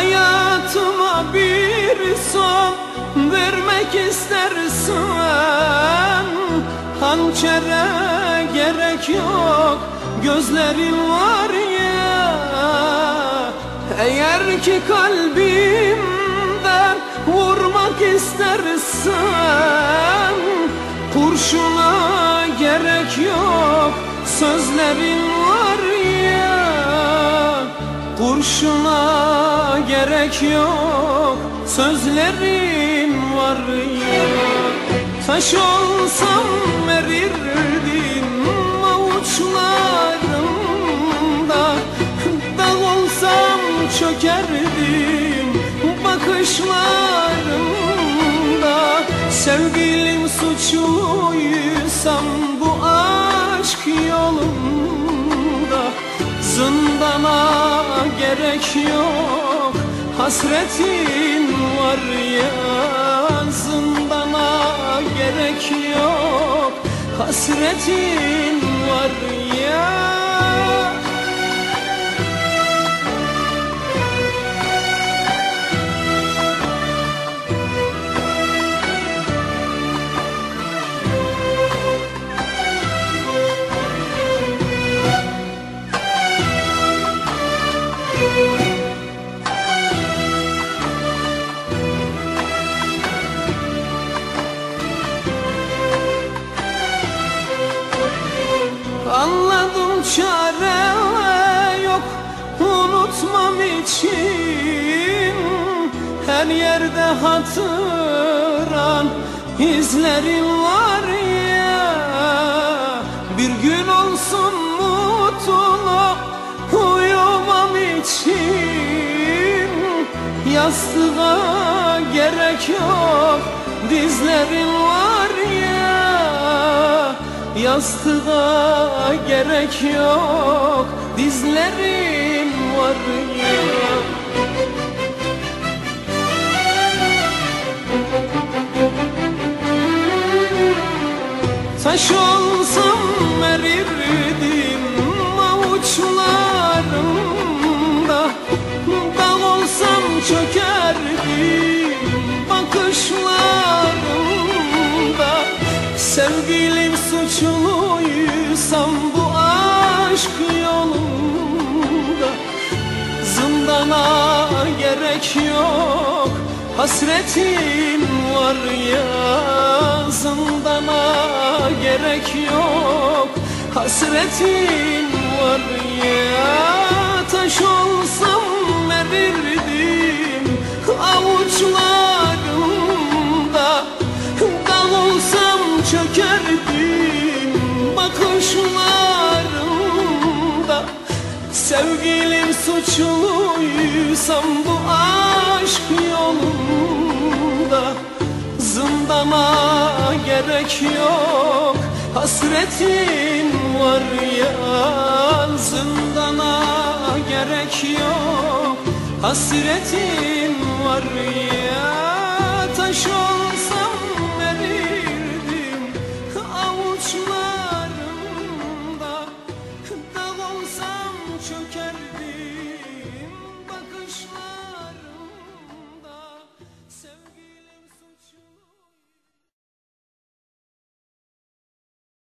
Hayatıma bir son vermek istersen Hançere gerek yok gözlerin var ya. Eğer ki kalbimden vurmak istersen Kurşuna gerek yok sözlerin var ya. Kurşuna gerek yok sözlerin var ya. Taş olsam erirdim avuçlarımda. Dağ olsam çökerdim bakışlarımda. Sevgilim suçluysam Zindana gerek yok. Hasretin var ya Zindana gerek yok. Hasretin için Her yerde hatıran izlerin var ya. Bir gün olsun mutlu uyumam için. Yastığa gerek yok dizlerin var ya. Yastığa gerek yok Dizlerim var ya olsam erirdim avuçlarımda? Dağ olsam çökerdim bakışlarımda. Sevgilim suçluysam bu aşk yolunda. Zindana gerek yok Hasretin var ya Zindana gerek yok. Hasretin Sevgilim suçluysam bu aşk yolunda Zindana gerek yok. Hasretin var ya Zindana gerek yok. Hasretin var ya Taş olsam